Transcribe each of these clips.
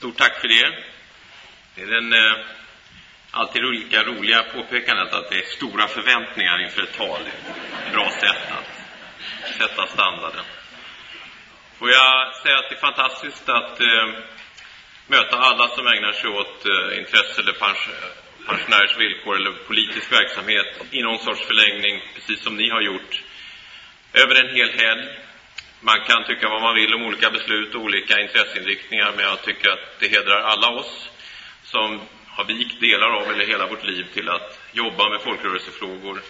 Stort tack för det. Det är den eh, alltid lika roliga påpekandet att det är stora förväntningar inför ett tal. Ett bra sätt att sätta standarden. Får jag säga att det är fantastiskt att eh, möta alla som ägnar sig åt eh, intresse eller pensionärers villkor eller politisk verksamhet i någon sorts förlängning, precis som ni har gjort, över en hel helg. Man kan tycka vad man vill om olika beslut och olika intresseinriktningar, men jag tycker att det hedrar alla oss som har vikt delar av eller hela vårt liv till att jobba med folkrörelsefrågor,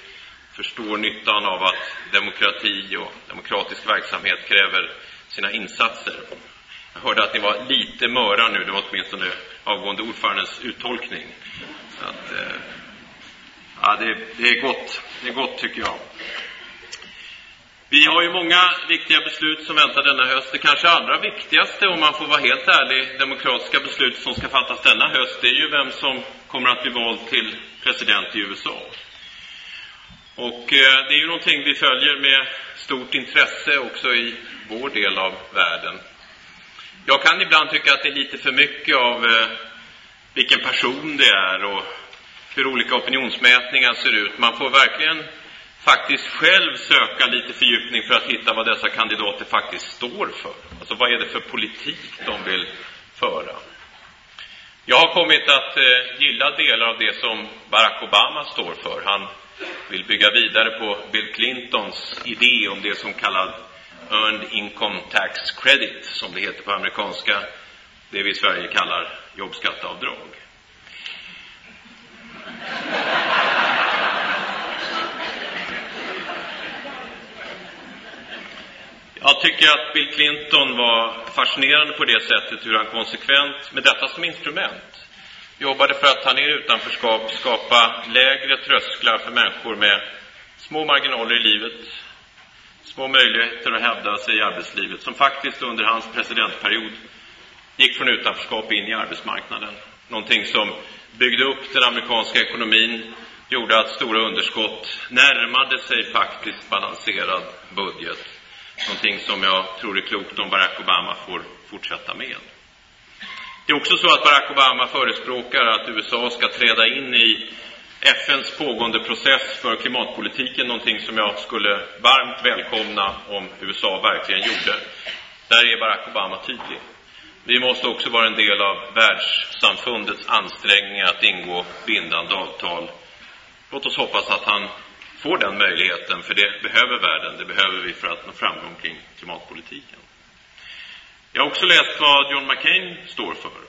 förstår nyttan av att demokrati och demokratisk verksamhet kräver sina insatser. Jag hörde att ni var lite möra nu, det var åtminstone avgående ordförandens uttolkning. Så att, eh, ja, det, det, är gott. Det är gott, tycker jag. Vi har ju många viktiga beslut som väntar denna höst. Det kanske allra viktigaste, om man får vara helt ärlig, demokratiska beslut som ska fattas denna höst, det är ju vem som kommer att bli vald till president i USA. Och eh, det är ju någonting vi följer med stort intresse också i vår del av världen. Jag kan ibland tycka att det är lite för mycket av eh, vilken person det är och hur olika opinionsmätningar ser ut. Man får verkligen faktiskt själv söka lite fördjupning för att hitta vad dessa kandidater faktiskt står för. Alltså vad är det för politik de vill föra? Jag har kommit att eh, gilla delar av det som Barack Obama står för. Han vill bygga vidare på Bill Clintons idé om det som kallas Earned Income Tax Credit, som det heter på amerikanska, det vi i Sverige kallar jobbskatteavdrag. Jag tycker att Bill Clinton var fascinerande på det sättet hur han konsekvent, med detta som instrument, jobbade för att ta ner utanförskap, skapa lägre trösklar för människor med små marginaler i livet, små möjligheter att hävda sig i arbetslivet, som faktiskt under hans presidentperiod gick från utanförskap in i arbetsmarknaden. Någonting som byggde upp den amerikanska ekonomin, gjorde att stora underskott närmade sig faktiskt balanserad budget. Någonting som jag tror är klokt om Barack Obama får fortsätta med. Det är också så att Barack Obama förespråkar att USA ska träda in i FNs pågående process för klimatpolitiken, någonting som jag skulle varmt välkomna om USA verkligen gjorde. Där är Barack Obama tydlig. Vi måste också vara en del av världssamfundets ansträngningar att ingå bindande avtal. Låt oss hoppas att han får den möjligheten, för det behöver världen, det behöver vi för att nå framgång kring klimatpolitiken. Jag har också läst vad John McCain står för.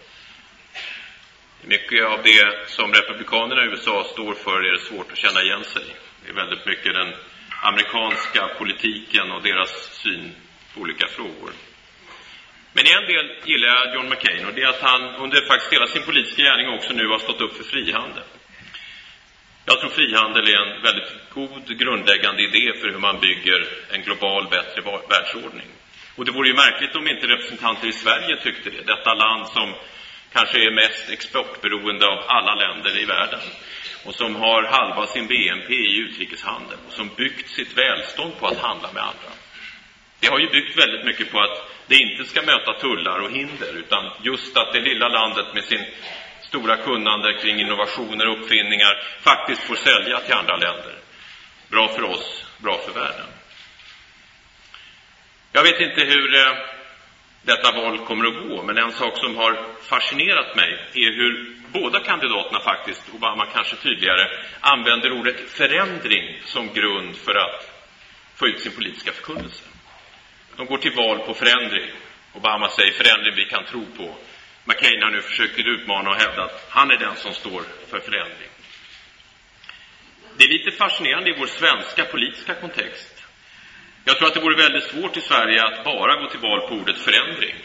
Mycket av det som republikanerna i USA står för är det svårt att känna igen sig. Det är väldigt mycket den amerikanska politiken och deras syn på olika frågor. Men en del gillar jag John McCain och det är att han under faktiskt hela sin politiska gärning också nu har stått upp för frihandel. Jag tror frihandel är en väldigt god grundläggande idé för hur man bygger en global, bättre världsordning. Och det vore ju märkligt om inte representanter i Sverige tyckte det. Detta land som kanske är mest exportberoende av alla länder i världen och som har halva sin BNP i utrikeshandel och som byggt sitt välstånd på att handla med andra. Det har ju byggt väldigt mycket på att det inte ska möta tullar och hinder utan just att det lilla landet med sin stora kunnande kring innovationer och uppfinningar faktiskt får sälja till andra länder. Bra för oss, bra för världen. Jag vet inte hur eh, detta val kommer att gå, men en sak som har fascinerat mig är hur båda kandidaterna faktiskt, Obama kanske tydligare, använder ordet förändring som grund för att få ut sin politiska förkunnelse. De går till val på förändring. Obama säger förändring vi kan tro på. McCain har nu försöker utmana och hävda att han är den som står för förändring. Det är lite fascinerande i vår svenska politiska kontext. Jag tror att det vore väldigt svårt i Sverige att bara gå till val på ordet förändring.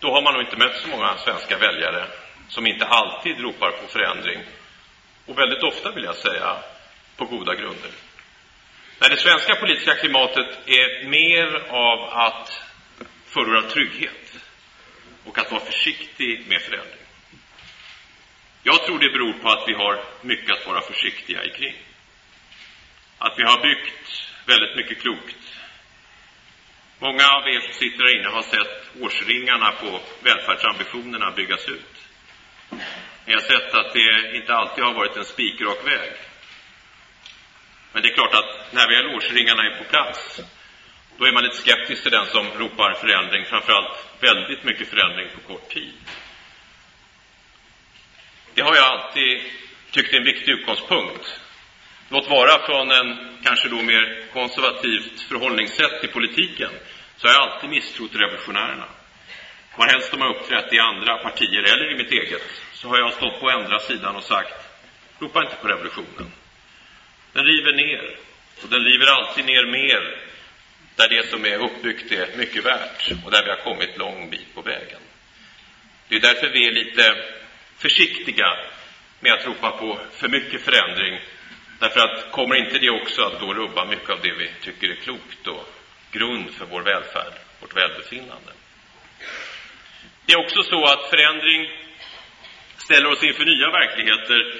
Då har man nog inte mött så många svenska väljare som inte alltid ropar på förändring. Och väldigt ofta, vill jag säga, på goda grunder. När det svenska politiska klimatet är mer av att förorda trygghet och att vara försiktig med förändring. Jag tror det beror på att vi har mycket att vara försiktiga i kring. Att vi har byggt väldigt mycket klokt Många av er som sitter här inne har sett årsringarna på välfärdsambitionerna byggas ut. Ni har sett att det inte alltid har varit en spikrak väg. Men det är klart att när väl årsringarna är på plats, då är man lite skeptisk till den som ropar förändring, framförallt väldigt mycket förändring på kort tid. Det har jag alltid tyckt är en viktig utgångspunkt. Låt vara från en kanske då mer konservativt förhållningssätt till politiken, så har jag alltid misstrott revolutionärerna. Varhelst de har uppträtt i andra partier eller i mitt eget, så har jag stått på andra sidan och sagt, ropa inte på revolutionen. Den river ner, och den river alltid ner mer där det som är uppbyggt är mycket värt och där vi har kommit lång bit på vägen. Det är därför vi är lite försiktiga med att ropa på för mycket förändring. Därför att kommer inte det också att då rubba mycket av det vi tycker är klokt och grund för vår välfärd, vårt välbefinnande. Det är också så att förändring ställer oss inför nya verkligheter.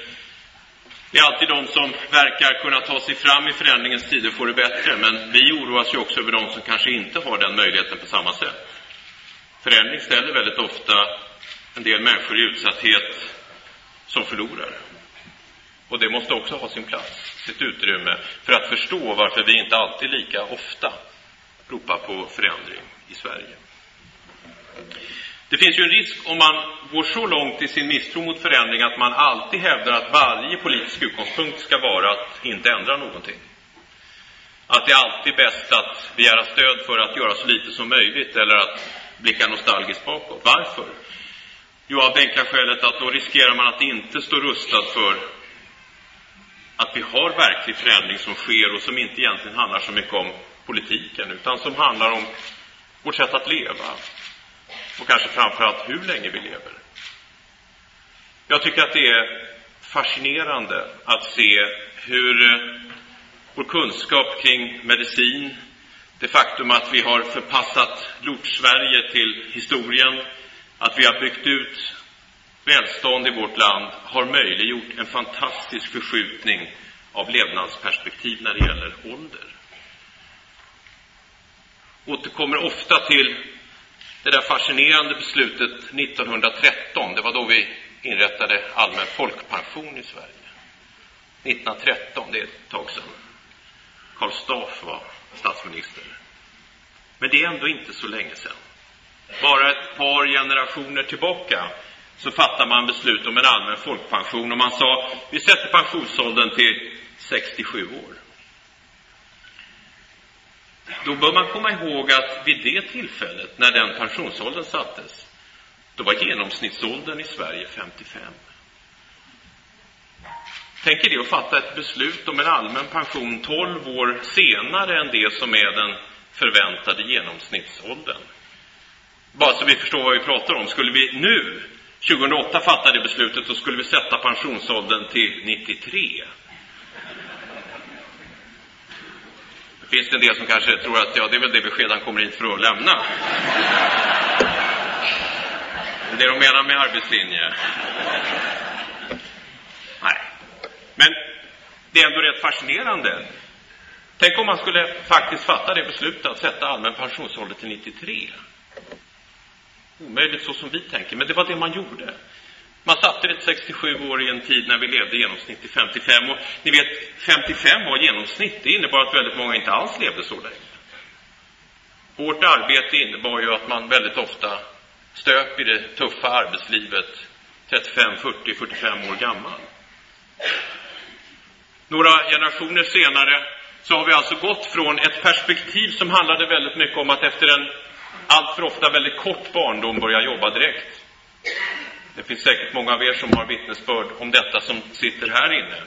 Det är alltid de som verkar kunna ta sig fram i förändringens tider får det bättre, men vi oroas ju också över de som kanske inte har den möjligheten på samma sätt. Förändring ställer väldigt ofta en del människor i utsatthet som förlorar. Och det måste också ha sin plats, sitt utrymme, för att förstå varför vi inte alltid lika ofta ropar på förändring i Sverige. Det finns ju en risk om man går så långt i sin misstro mot förändring att man alltid hävdar att varje politisk utgångspunkt ska vara att inte ändra någonting. Att det alltid är bäst att begära stöd för att göra så lite som möjligt eller att blicka nostalgiskt bakåt. Varför? Jo, av det enkla skälet att då riskerar man att inte stå rustad för att vi har verklig förändring som sker och som inte egentligen handlar så mycket om politiken, utan som handlar om vårt sätt att leva. Och kanske framför allt hur länge vi lever. Jag tycker att det är fascinerande att se hur eh, vår kunskap kring medicin, det faktum att vi har förpassat Lort-Sverige till historien, att vi har byggt ut välstånd i vårt land har möjliggjort en fantastisk förskjutning av levnadsperspektiv när det gäller ålder. Återkommer ofta till det där fascinerande beslutet 1913. Det var då vi inrättade allmän folkpension i Sverige. 1913, det är ett tag sedan. Karl Staaff var statsminister. Men det är ändå inte så länge sedan. Bara ett par generationer tillbaka så fattade man beslut om en allmän folkpension och man sa vi sätter pensionsåldern till 67 år. Då bör man komma ihåg att vid det tillfället, när den pensionsåldern sattes, då var genomsnittsåldern i Sverige 55. Tänk er det att fatta ett beslut om en allmän pension 12 år senare än det som är den förväntade genomsnittsåldern. Bara så vi förstår vad vi pratar om. Skulle vi nu, 2008, fatta det beslutet så skulle vi sätta pensionsåldern till 93. Finns Det en del som kanske tror att ja, det är väl det besked han kommer hit för att lämna. Det de menar med arbetslinje. Nej. Men det är ändå rätt fascinerande. Tänk om man skulle faktiskt fatta det beslutet att sätta allmän pensionsålder till 93. Omöjligt så som vi tänker, men det var det man gjorde. Man satte det till 67 år i en tid när vi levde i genomsnitt till 55. Och ni vet, 55 var genomsnitt. Det innebar att väldigt många inte alls levde så länge. Hårt arbete innebar ju att man väldigt ofta stöp i det tuffa arbetslivet 35, 40, 45 år gammal. Några generationer senare så har vi alltså gått från ett perspektiv som handlade väldigt mycket om att efter en allt för ofta väldigt kort barndom börja jobba direkt. Det finns säkert många av er som har vittnesbörd om detta som sitter här inne.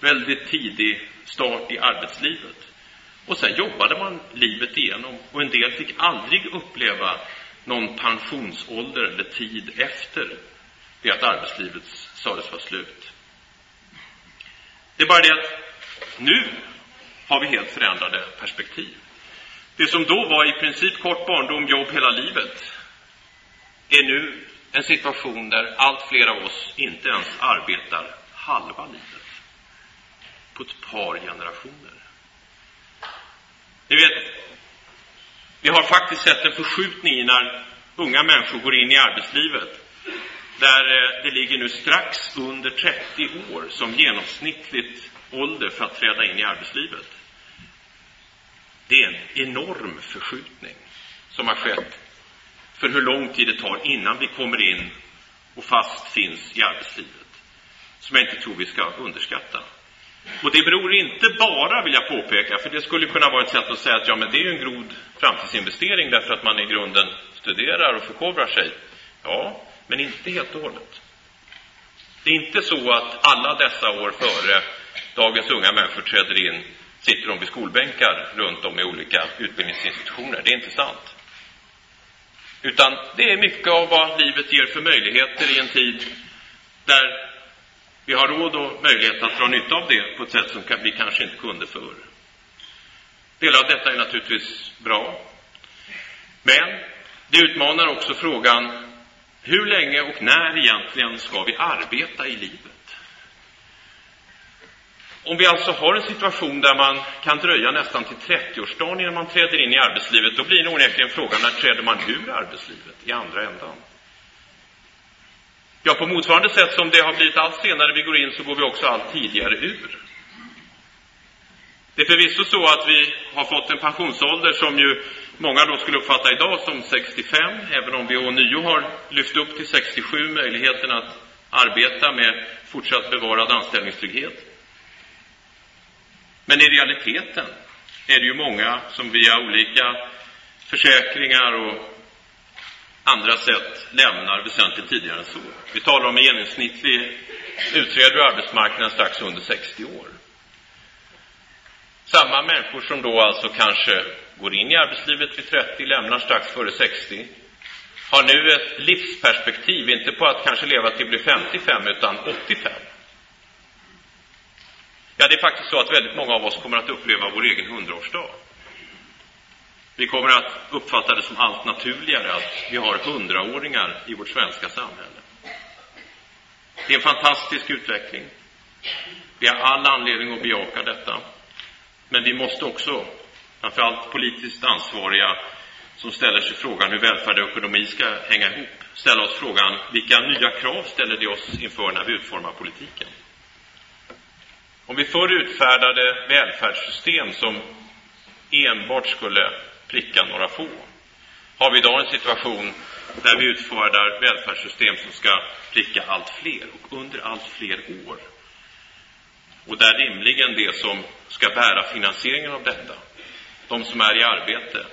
Väldigt tidig start i arbetslivet. Och sen jobbade man livet igenom och en del fick aldrig uppleva någon pensionsålder eller tid efter det att arbetslivet sades vara slut. Det är bara det att nu har vi helt förändrade perspektiv. Det som då var i princip kort barndom, jobb hela livet, är nu en situation där allt fler av oss inte ens arbetar halva livet. På ett par generationer. Ni vet, Vi har faktiskt sett en förskjutning i när unga människor går in i arbetslivet. Där eh, det ligger nu strax under 30 år som genomsnittligt ålder för att träda in i arbetslivet. Det är en enorm förskjutning som har skett för hur lång tid det tar innan vi kommer in och fast finns i arbetslivet. Som jag inte tror vi ska underskatta. Och det beror inte bara, vill jag påpeka, för det skulle kunna vara ett sätt att säga att ja, men det är ju en grod framtidsinvestering därför att man i grunden studerar och förkovrar sig. Ja, men inte helt och hållet. Det är inte så att alla dessa år före dagens unga människor träder in sitter de vid skolbänkar runt om i olika utbildningsinstitutioner. Det är inte sant. Utan det är mycket av vad livet ger för möjligheter i en tid där vi har råd och möjlighet att dra nytta av det på ett sätt som vi kanske inte kunde förr. Delar av detta är naturligtvis bra. Men det utmanar också frågan hur länge och när egentligen ska vi arbeta i livet? Om vi alltså har en situation där man kan dröja nästan till 30-årsdagen innan man träder in i arbetslivet, då blir det onekligen frågan när träder man ur arbetslivet i andra ändan? Ja, på motsvarande sätt som det har blivit allt senare vi går in, så går vi också allt tidigare ur. Det är förvisso så att vi har fått en pensionsålder som ju många då skulle uppfatta idag som 65, även om vi ånyo har lyft upp till 67 möjligheten att arbeta med fortsatt bevarad anställningstrygghet. Men i realiteten är det ju många som via olika försäkringar och andra sätt lämnar väsentligt tidigare än så. Vi talar om en genomsnittlig utredare ur arbetsmarknaden strax under 60 år. Samma människor som då alltså kanske går in i arbetslivet vid 30, lämnar strax före 60, har nu ett livsperspektiv, inte på att kanske leva till bli 55, utan 85. Ja, det är faktiskt så att väldigt många av oss kommer att uppleva vår egen hundraårsdag. Vi kommer att uppfatta det som allt naturligare att vi har hundraåringar i vårt svenska samhälle. Det är en fantastisk utveckling. Vi har all anledning att bejaka detta. Men vi måste också, framförallt politiskt ansvariga, som ställer sig frågan hur välfärd och ekonomi ska hänga ihop, ställa oss frågan vilka nya krav ställer det oss inför när vi utformar politiken? Om vi förr utfärdade välfärdssystem som enbart skulle pricka några få, har vi idag en situation där vi utfärdar välfärdssystem som ska pricka allt fler och under allt fler år. Och där rimligen det som ska bära finansieringen av detta, de som är i arbete,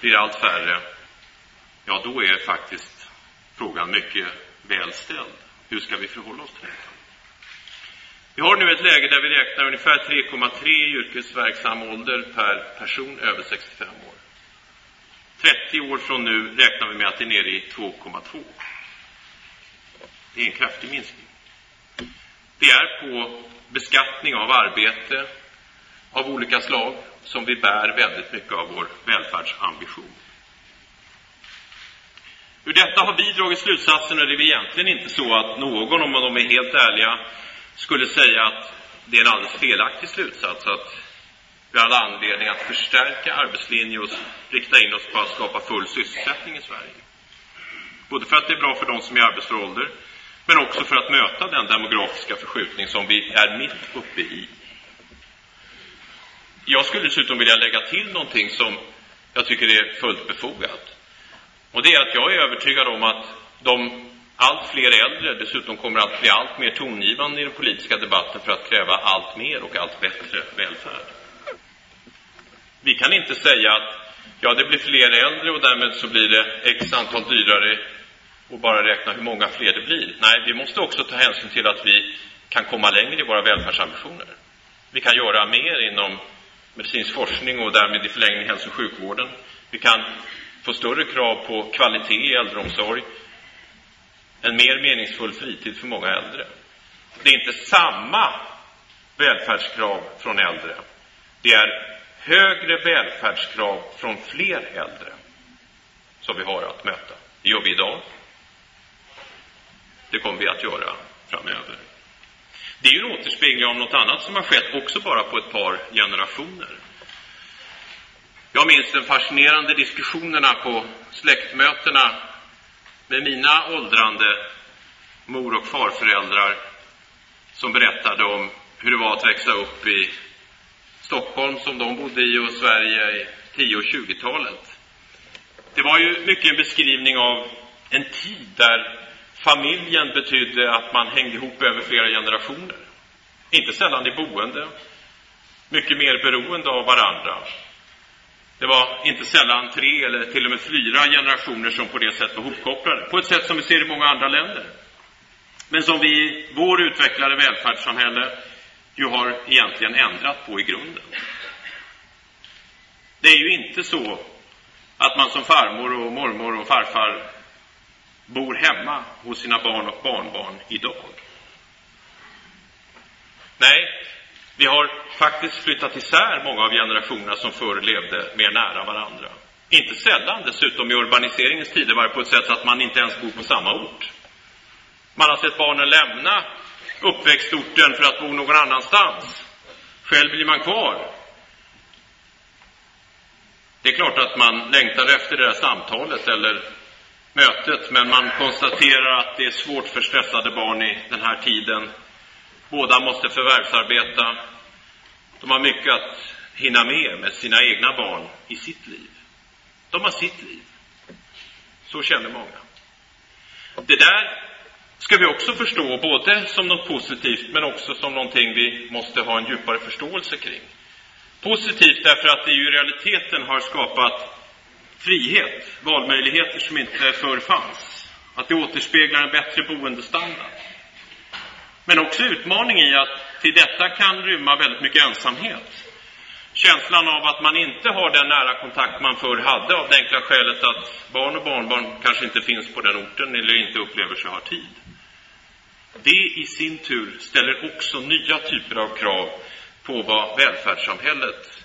blir allt färre, ja, då är faktiskt frågan mycket väl ställd. Hur ska vi förhålla oss till detta? Vi har nu ett läge där vi räknar ungefär 3,3 yrkesverksam ålder per person över 65 år. 30 år från nu räknar vi med att det är nere i 2,2. Det är en kraftig minskning. Det är på beskattning av arbete av olika slag som vi bär väldigt mycket av vår välfärdsambition. Ur detta har vi dragit slutsatsen, och det är egentligen inte så att någon, om de är helt ärliga, skulle säga att det är en alldeles felaktig slutsats, att vi har anledning att förstärka arbetslinjen och rikta in oss på att skapa full sysselsättning i Sverige. Både för att det är bra för de som är i arbetsför ålder, men också för att möta den demografiska förskjutning som vi är mitt uppe i. Jag skulle dessutom vilja lägga till någonting som jag tycker är fullt befogat. Och det är att jag är övertygad om att de allt fler äldre dessutom kommer att bli allt mer tongivande i den politiska debatten för att kräva allt mer och allt bättre välfärd. Vi kan inte säga att ja, det blir fler äldre och därmed så blir det x antal dyrare och bara räkna hur många fler det blir. Nej, vi måste också ta hänsyn till att vi kan komma längre i våra välfärdsambitioner. Vi kan göra mer inom medicinsk forskning och därmed i förlängning hälso och sjukvården. Vi kan få större krav på kvalitet i äldreomsorg, en mer meningsfull fritid för många äldre. Det är inte samma välfärdskrav från äldre. Det är högre välfärdskrav från fler äldre som vi har att möta. Det gör vi idag. Det kommer vi att göra framöver. Det är ju en återspegling av något annat som har skett också bara på ett par generationer. Jag minns de fascinerande diskussionerna på släktmötena med mina åldrande mor och farföräldrar som berättade om hur det var att växa upp i Stockholm som de bodde i och Sverige i 10 och 20-talet. Det var ju mycket en beskrivning av en tid där familjen betydde att man hängde ihop över flera generationer. Inte sällan i boende, mycket mer beroende av varandra. Det var inte sällan tre eller till och med fyra generationer som på det sättet var hopkopplade, på ett sätt som vi ser i många andra länder. Men som vi i vår utvecklade välfärdssamhälle ju har egentligen ändrat på i grunden. Det är ju inte så att man som farmor och mormor och farfar bor hemma hos sina barn och barnbarn idag. Nej, vi har faktiskt flyttat isär många av generationerna som förr levde mer nära varandra. Inte sällan dessutom i urbaniseringens tidevarv på ett sätt så att man inte ens bor på samma ort. Man har sett barnen lämna uppväxtorten för att bo någon annanstans. Själv blir man kvar. Det är klart att man längtar efter det där samtalet eller mötet, men man konstaterar att det är svårt för stressade barn i den här tiden. Båda måste förvärvsarbeta. De har mycket att hinna med med sina egna barn i sitt liv. De har sitt liv. Så känner många. Det där ska vi också förstå, både som något positivt men också som någonting vi måste ha en djupare förståelse kring. Positivt därför att det ju i realiteten har skapat frihet, valmöjligheter som inte förr fanns. Att det återspeglar en bättre boendestandard. Men också utmaning i att till detta kan rymma väldigt mycket ensamhet. Känslan av att man inte har den nära kontakt man förr hade av det enkla skälet att barn och barnbarn kanske inte finns på den orten eller inte upplever sig ha tid. Det i sin tur ställer också nya typer av krav på vad välfärdssamhället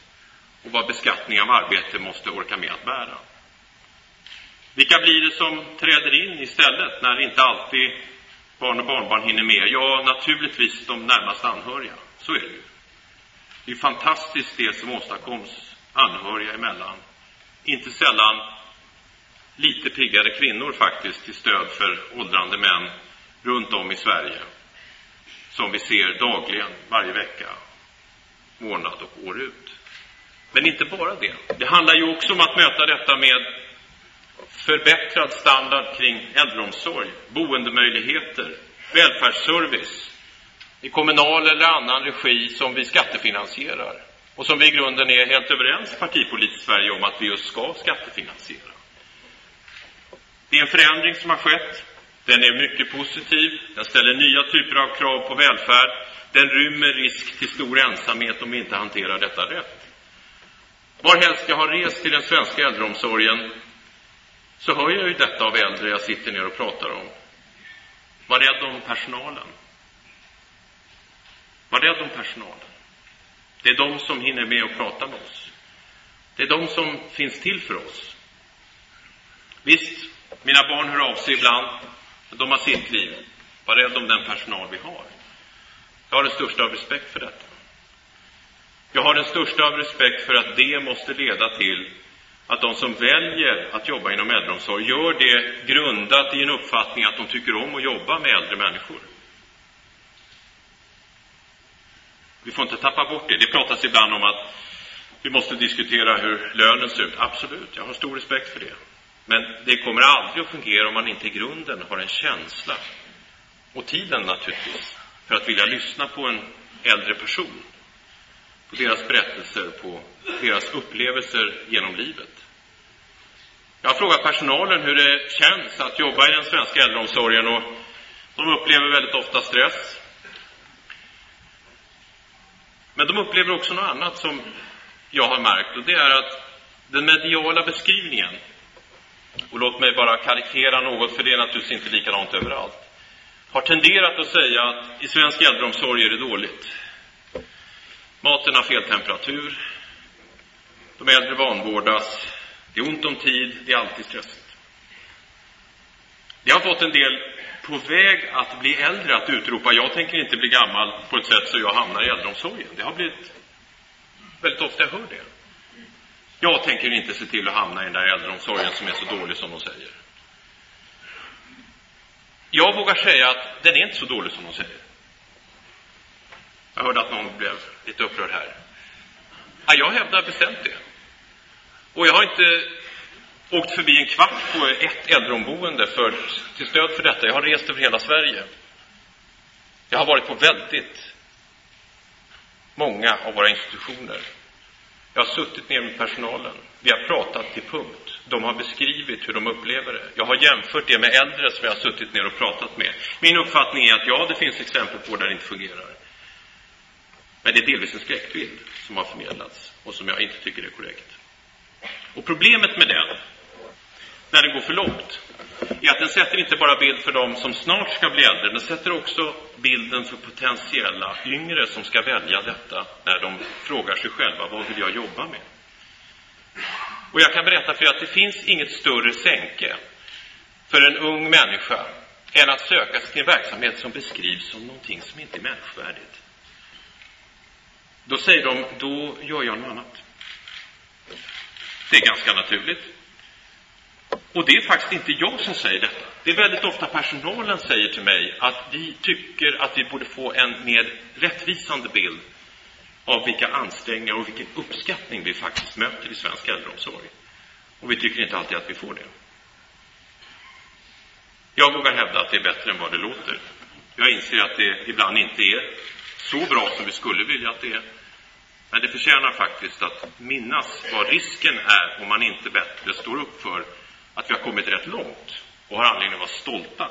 och vad beskattning av arbete måste orka med att bära. Vilka blir det som träder in istället när inte alltid barn och barnbarn hinner med? Ja, naturligtvis de närmast anhöriga. Så är det ju. Det är fantastiskt det som åstadkoms anhöriga emellan. Inte sällan lite piggare kvinnor faktiskt till stöd för åldrande män runt om i Sverige. Som vi ser dagligen, varje vecka, månad och år ut. Men inte bara det. Det handlar ju också om att möta detta med förbättrad standard kring äldreomsorg, boendemöjligheter, välfärdsservice i kommunal eller annan regi som vi skattefinansierar och som vi i grunden är helt överens partipolitiskt i Sverige om att vi just ska skattefinansiera. Det är en förändring som har skett. Den är mycket positiv. Den ställer nya typer av krav på välfärd. Den rymmer risk till stor ensamhet om vi inte hanterar detta rätt. Varhelst jag har rest till den svenska äldreomsorgen så hör jag ju detta av äldre jag sitter ner och pratar om. Var rädd om personalen. Var rädd om personalen. Det är de som hinner med att prata med oss. Det är de som finns till för oss. Visst, mina barn hör av sig ibland. De har sitt liv. Var rädd om den personal vi har. Jag har den största av respekt för detta. Jag har den största av respekt för att det måste leda till att de som väljer att jobba inom äldreomsorg gör det grundat i en uppfattning att de tycker om att jobba med äldre människor. Vi får inte tappa bort det. Det pratas ibland om att vi måste diskutera hur lönen ser ut. Absolut, jag har stor respekt för det. Men det kommer aldrig att fungera om man inte i grunden har en känsla, och tiden naturligtvis, för att vilja lyssna på en äldre person, på deras berättelser, på deras upplevelser genom livet. Jag har frågat personalen hur det känns att jobba i den svenska äldreomsorgen och de upplever väldigt ofta stress. Men de upplever också något annat som jag har märkt och det är att den mediala beskrivningen, och låt mig bara karikera något för det är naturligtvis inte likadant överallt, har tenderat att säga att i svensk äldreomsorg är det dåligt. Maten har fel temperatur, de äldre vanvårdas, det är ont om tid, det är alltid stressigt. Det har fått en del på väg att bli äldre att utropa jag tänker inte bli gammal på ett sätt så jag hamnar i äldreomsorgen. Det har blivit väldigt ofta jag hör det. Jag tänker inte se till att hamna i den där äldreomsorgen som är så dålig som de säger. Jag vågar säga att den är inte så dålig som de säger. Jag hörde att någon blev lite upprörd här. Ja, jag hävdar bestämt det. Och jag har inte åkt förbi en kvart på ett äldreomboende för, till stöd för detta. Jag har rest över hela Sverige. Jag har varit på väldigt många av våra institutioner. Jag har suttit ner med personalen. Vi har pratat till punkt. De har beskrivit hur de upplever det. Jag har jämfört det med äldre som jag har suttit ner och pratat med. Min uppfattning är att ja, det finns exempel på där det inte fungerar. Men det är delvis en skräckbild som har förmedlats och som jag inte tycker är korrekt. Och problemet med den, när den går för långt, är att den sätter inte bara bild för dem som snart ska bli äldre, den sätter också bilden för potentiella yngre som ska välja detta när de frågar sig själva, vad vill jag jobba med? Och jag kan berätta för er att det finns inget större sänke för en ung människa än att söka sig till en verksamhet som beskrivs som någonting som inte är människovärdigt. Då säger de, då gör jag något annat. Det är ganska naturligt. Och det är faktiskt inte jag som säger detta. Det är väldigt ofta personalen säger till mig att vi tycker att vi borde få en mer rättvisande bild av vilka ansträngningar och vilken uppskattning vi faktiskt möter i svensk äldreomsorg. Och vi tycker inte alltid att vi får det. Jag vågar hävda att det är bättre än vad det låter. Jag inser att det ibland inte är så bra som vi skulle vilja att det är. Men det förtjänar faktiskt att minnas vad risken är om man inte bättre står upp för att vi har kommit rätt långt och har anledning att vara stolta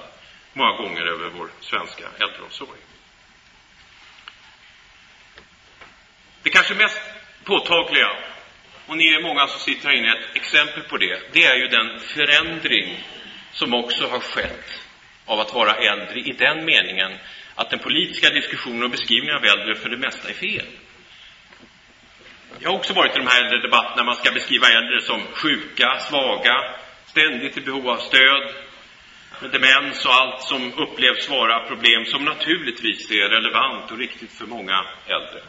många gånger över vår svenska äldreomsorg. Det kanske mest påtagliga, och ni är många som sitter här inne, ett exempel på det, det är ju den förändring som också har skett av att vara äldre i den meningen att den politiska diskussionen och beskrivningen av äldre för det mesta är fel. Jag har också varit i de här äldre debatterna man ska beskriva äldre som sjuka, svaga, ständigt i behov av stöd, med demens och allt som upplevs vara problem som naturligtvis är relevant och riktigt för många äldre.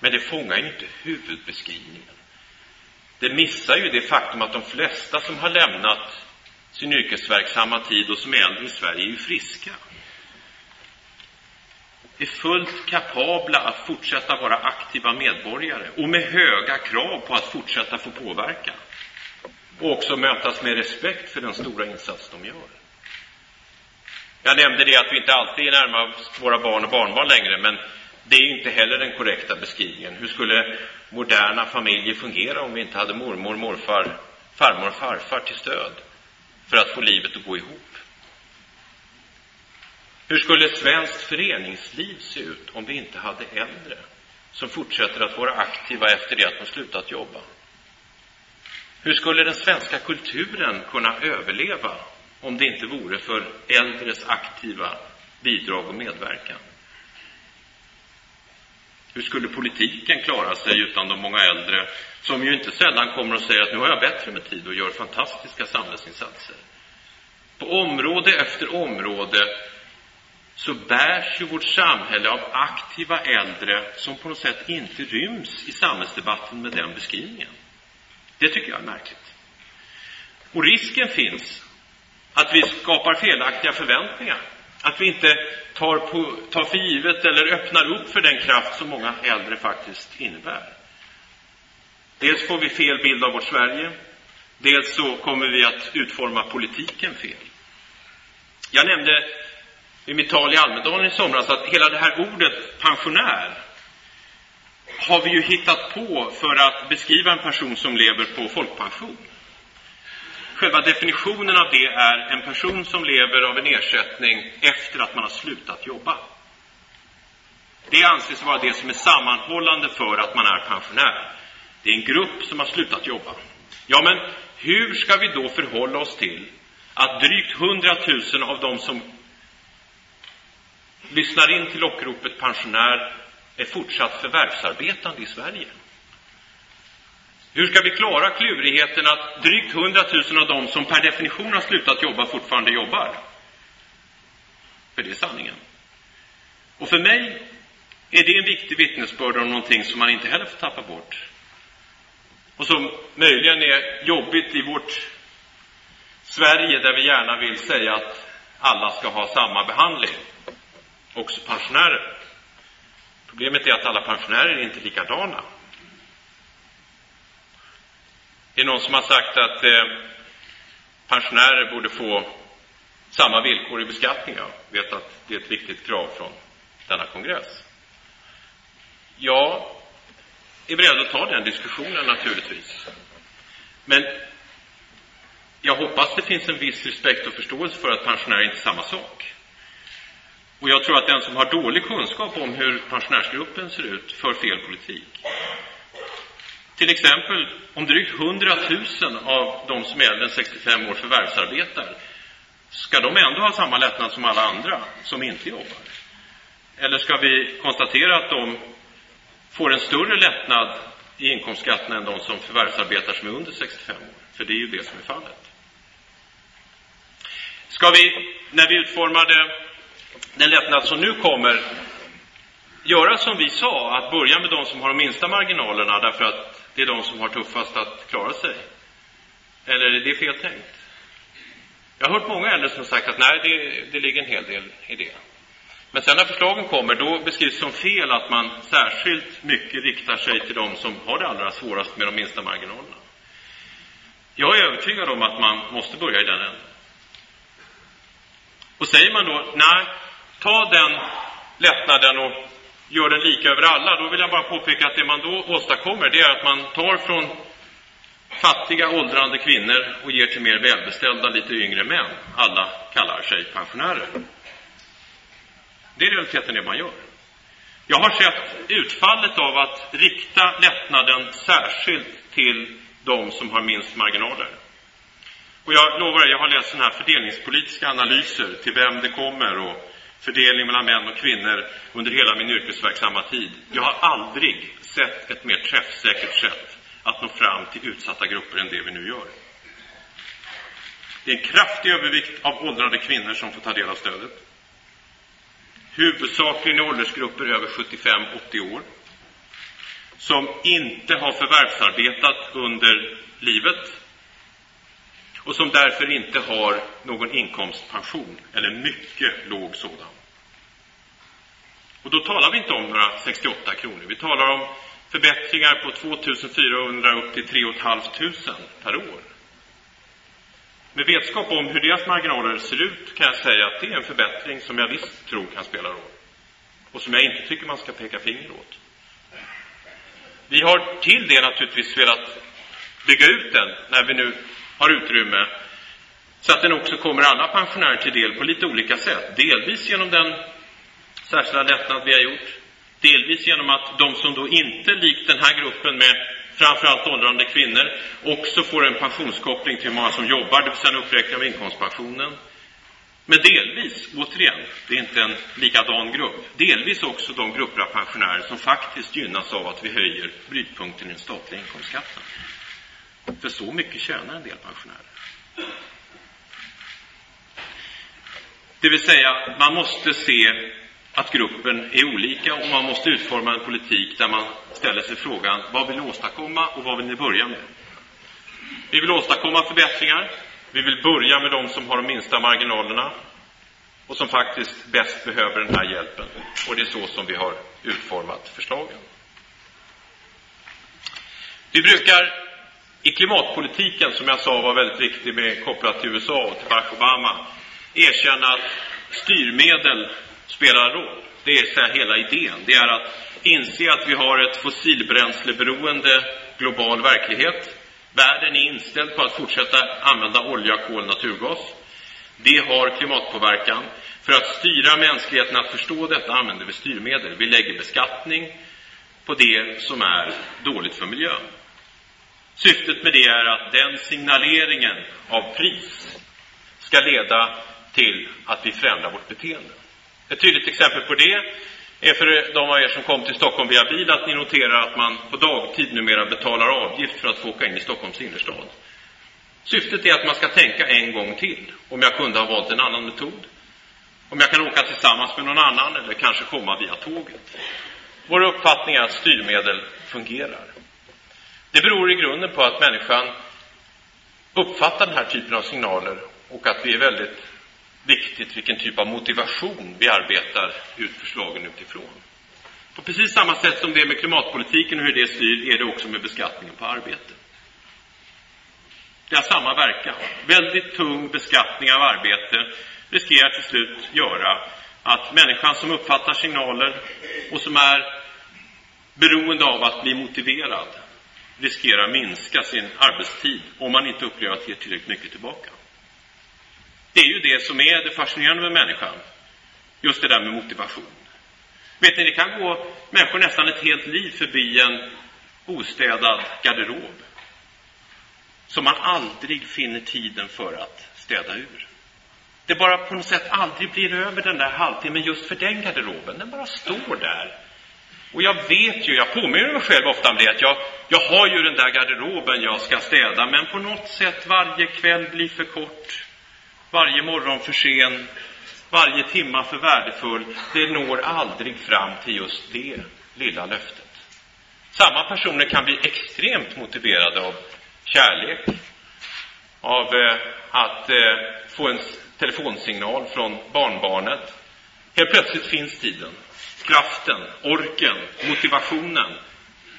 Men det fångar ju inte huvudbeskrivningen. Det missar ju det faktum att de flesta som har lämnat sin yrkesverksamma tid och som är äldre i Sverige är ju friska. Är fullt kapabla att fortsätta vara aktiva medborgare och med höga krav på att fortsätta få påverka. Och också mötas med respekt för den stora insats de gör. Jag nämnde det att vi inte alltid är närmare våra barn och barnbarn längre, men det är inte heller den korrekta beskrivningen. Hur skulle moderna familjer fungera om vi inte hade mormor, morfar, farmor och farfar till stöd för att få livet att gå ihop? Hur skulle svenskt föreningsliv se ut om vi inte hade äldre som fortsätter att vara aktiva efter det att de slutat jobba? Hur skulle den svenska kulturen kunna överleva om det inte vore för äldres aktiva bidrag och medverkan? Hur skulle politiken klara sig utan de många äldre som ju inte sällan kommer och säger att nu har jag bättre med tid och gör fantastiska samhällsinsatser? På område efter område så bärs ju vårt samhälle av aktiva äldre som på något sätt inte ryms i samhällsdebatten med den beskrivningen. Det tycker jag är märkligt. Och risken finns att vi skapar felaktiga förväntningar. Att vi inte tar, på, tar för givet eller öppnar upp för den kraft som många äldre faktiskt innebär. Dels får vi fel bild av vårt Sverige, dels så kommer vi att utforma politiken fel. Jag nämnde i mitt tal i Almedalen i somras att hela det här ordet pensionär har vi ju hittat på för att beskriva en person som lever på folkpension. Själva definitionen av det är en person som lever av en ersättning efter att man har slutat jobba. Det anses vara det som är sammanhållande för att man är pensionär. Det är en grupp som har slutat jobba. Ja, men hur ska vi då förhålla oss till att drygt 100 000 av de som lyssnar in till lockropet pensionär är fortsatt förvärvsarbetande i Sverige? Hur ska vi klara klurigheten att drygt 100 000 av dem som per definition har slutat jobba fortfarande jobbar? För det är sanningen. Och för mig är det en viktig vittnesbörd om någonting som man inte heller får tappa bort. och som möjligen är jobbigt i vårt Sverige där vi gärna vill säga att alla ska ha samma behandling, också pensionärer. Problemet är att alla pensionärer är inte likadana. Det är någon som har sagt att eh, pensionärer borde få samma villkor i beskattningen. Jag vet att det är ett viktigt krav från denna kongress. Jag är beredd att ta den diskussionen naturligtvis. Men jag hoppas det finns en viss respekt och förståelse för att pensionärer inte är samma sak. Och jag tror att den som har dålig kunskap om hur pensionärsgruppen ser ut för fel politik. Till exempel, om drygt 100 000 av de som är äldre än 65 år förvärvsarbetar, ska de ändå ha samma lättnad som alla andra som inte jobbar? Eller ska vi konstatera att de får en större lättnad i inkomstskatten än de som förvärvsarbetar som är under 65 år? För det är ju det som är fallet. Ska vi, när vi utformade den lättnad som nu kommer, göra som vi sa, att börja med de som har de minsta marginalerna därför att det är de som har tuffast att klara sig? Eller är det fel tänkt? Jag har hört många äldre som sagt att nej, det, det ligger en hel del i det. Men sen när förslagen kommer, då beskrivs det som fel att man särskilt mycket riktar sig till de som har det allra svårast med de minsta marginalerna. Jag är övertygad om att man måste börja i den änden. Och säger man då, nej, ta den lättnaden och gör den lika över alla, då vill jag bara påpeka att det man då åstadkommer, det är att man tar från fattiga åldrande kvinnor och ger till mer välbeställda, lite yngre män. Alla kallar sig pensionärer. Det är i realiteten det man gör. Jag har sett utfallet av att rikta lättnaden särskilt till de som har minst marginaler. Och jag lovar er, jag har läst sådana här fördelningspolitiska analyser till vem det kommer och fördelning mellan män och kvinnor under hela min yrkesverksamma tid. Jag har aldrig sett ett mer träffsäkert sätt att nå fram till utsatta grupper än det vi nu gör. Det är en kraftig övervikt av åldrade kvinnor som får ta del av stödet. Huvudsakligen i åldersgrupper över 75-80 år som inte har förvärvsarbetat under livet och som därför inte har någon inkomstpension, eller mycket låg sådan. Och då talar vi inte om några 68 kronor. Vi talar om förbättringar på 2400 upp till 3 500 per år. Med vetskap om hur deras marginaler ser ut kan jag säga att det är en förbättring som jag visst tror kan spela roll. Och som jag inte tycker man ska peka finger åt. Vi har till det naturligtvis velat bygga ut den när vi nu har utrymme så att den också kommer alla pensionärer till del på lite olika sätt. Delvis genom den särskilda lättnad vi har gjort, delvis genom att de som då inte, likt den här gruppen med framförallt åldrande kvinnor, också får en pensionskoppling till hur många som jobbar, det vill säga en uppräkning av inkomstpensionen. Men delvis, återigen, det är inte en likadan grupp, delvis också de grupper av pensionärer som faktiskt gynnas av att vi höjer brytpunkten i den statliga inkomstskatten. För så mycket tjänar en del pensionärer. Det vill säga, man måste se att gruppen är olika och man måste utforma en politik där man ställer sig frågan vad vill ni åstadkomma och vad vill ni börja med? Vi vill åstadkomma förbättringar. Vi vill börja med de som har de minsta marginalerna och som faktiskt bäst behöver den här hjälpen. Och det är så som vi har utformat förslagen. Vi brukar i klimatpolitiken, som jag sa var väldigt viktig med kopplat till USA och till Barack Obama, erkänna att styrmedel spelar roll. Det är så hela idén. Det är att inse att vi har ett fossilbränsleberoende global verklighet. Världen är inställd på att fortsätta använda olja, kol, naturgas. Det har klimatpåverkan. För att styra mänskligheten att förstå detta använder vi styrmedel. Vi lägger beskattning på det som är dåligt för miljön. Syftet med det är att den signaleringen av pris ska leda till att vi förändrar vårt beteende. Ett tydligt exempel på det är för de av er som kom till Stockholm via bil att ni noterar att man på dagtid numera betalar avgift för att få åka in i Stockholms innerstad. Syftet är att man ska tänka en gång till, om jag kunde ha valt en annan metod. Om jag kan åka tillsammans med någon annan eller kanske komma via tåget. Vår uppfattning är att styrmedel fungerar. Det beror i grunden på att människan uppfattar den här typen av signaler och att det är väldigt viktigt vilken typ av motivation vi arbetar ut förslagen utifrån. På precis samma sätt som det är med klimatpolitiken och hur det styr är det också med beskattningen på arbete. Det har samma verkan. Väldigt tung beskattning av arbete riskerar till slut göra att människan som uppfattar signaler och som är beroende av att bli motiverad riskerar minska sin arbetstid om man inte upplever att det ger tillräckligt mycket tillbaka. Det är ju det som är det fascinerande med människan. Just det där med motivation. Vet ni, det kan gå människor nästan ett helt liv förbi en ostädad garderob som man aldrig finner tiden för att städa ur. Det bara på något sätt aldrig blir över den där halvtimmen just för den garderoben. Den bara står där. Och jag vet ju, jag påminner mig själv ofta om det, att jag, jag har ju den där garderoben jag ska städa, men på något sätt varje kväll blir för kort, varje morgon för sen, varje timma för värdefull. Det når aldrig fram till just det lilla löftet. Samma personer kan bli extremt motiverade av kärlek, av eh, att eh, få en telefonsignal från barnbarnet. Helt plötsligt finns tiden, kraften, orken, motivationen.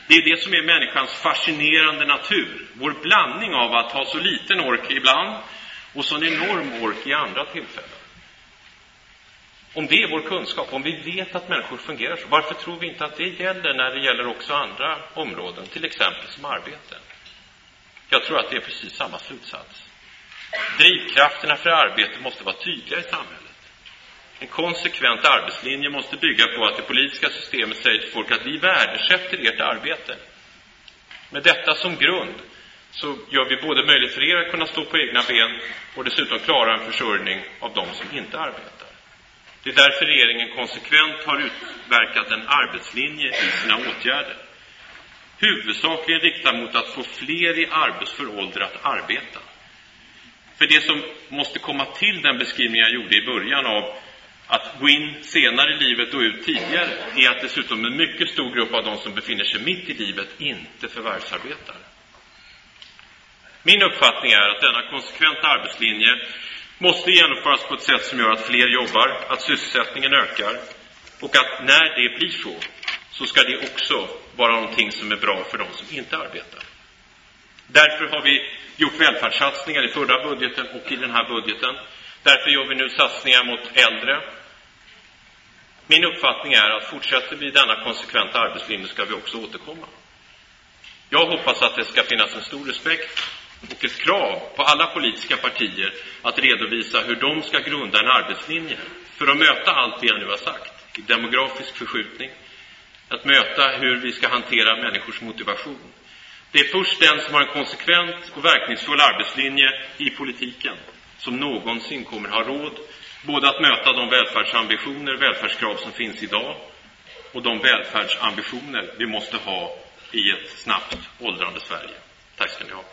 Det är det som är människans fascinerande natur. Vår blandning av att ha så liten ork ibland och så en enorm ork i andra tillfällen. Om det är vår kunskap, om vi vet att människor fungerar så, varför tror vi inte att det gäller när det gäller också andra områden, till exempel som arbete? Jag tror att det är precis samma slutsats. Drivkrafterna för arbete måste vara tydliga i samhället. En konsekvent arbetslinje måste bygga på att det politiska systemet säger till folk att vi värdesätter ert arbete. Med detta som grund så gör vi både möjligt för er att kunna stå på egna ben och dessutom klara en försörjning av dem som inte arbetar. Det är därför regeringen konsekvent har utverkat en arbetslinje i sina åtgärder. Huvudsakligen riktad mot att få fler i arbetsför ålder att arbeta. För det som måste komma till den beskrivning jag gjorde i början av att gå in senare i livet och ut tidigare är att dessutom en mycket stor grupp av de som befinner sig mitt i livet inte förvärvsarbetar. Min uppfattning är att denna konsekventa arbetslinje måste genomföras på ett sätt som gör att fler jobbar, att sysselsättningen ökar och att när det blir så, så ska det också vara någonting som är bra för de som inte arbetar. Därför har vi gjort välfärdssatsningar i förra budgeten och i den här budgeten. Därför gör vi nu satsningar mot äldre. Min uppfattning är att fortsätter vi denna konsekventa arbetslinje ska vi också återkomma. Jag hoppas att det ska finnas en stor respekt och ett krav på alla politiska partier att redovisa hur de ska grunda en arbetslinje för att möta allt det jag nu har sagt. I demografisk förskjutning, att möta hur vi ska hantera människors motivation. Det är först den som har en konsekvent och verkningsfull arbetslinje i politiken som någonsin kommer ha råd både att möta de välfärdsambitioner, välfärdskrav som finns idag och de välfärdsambitioner vi måste ha i ett snabbt åldrande Sverige. Tack ska ni ha.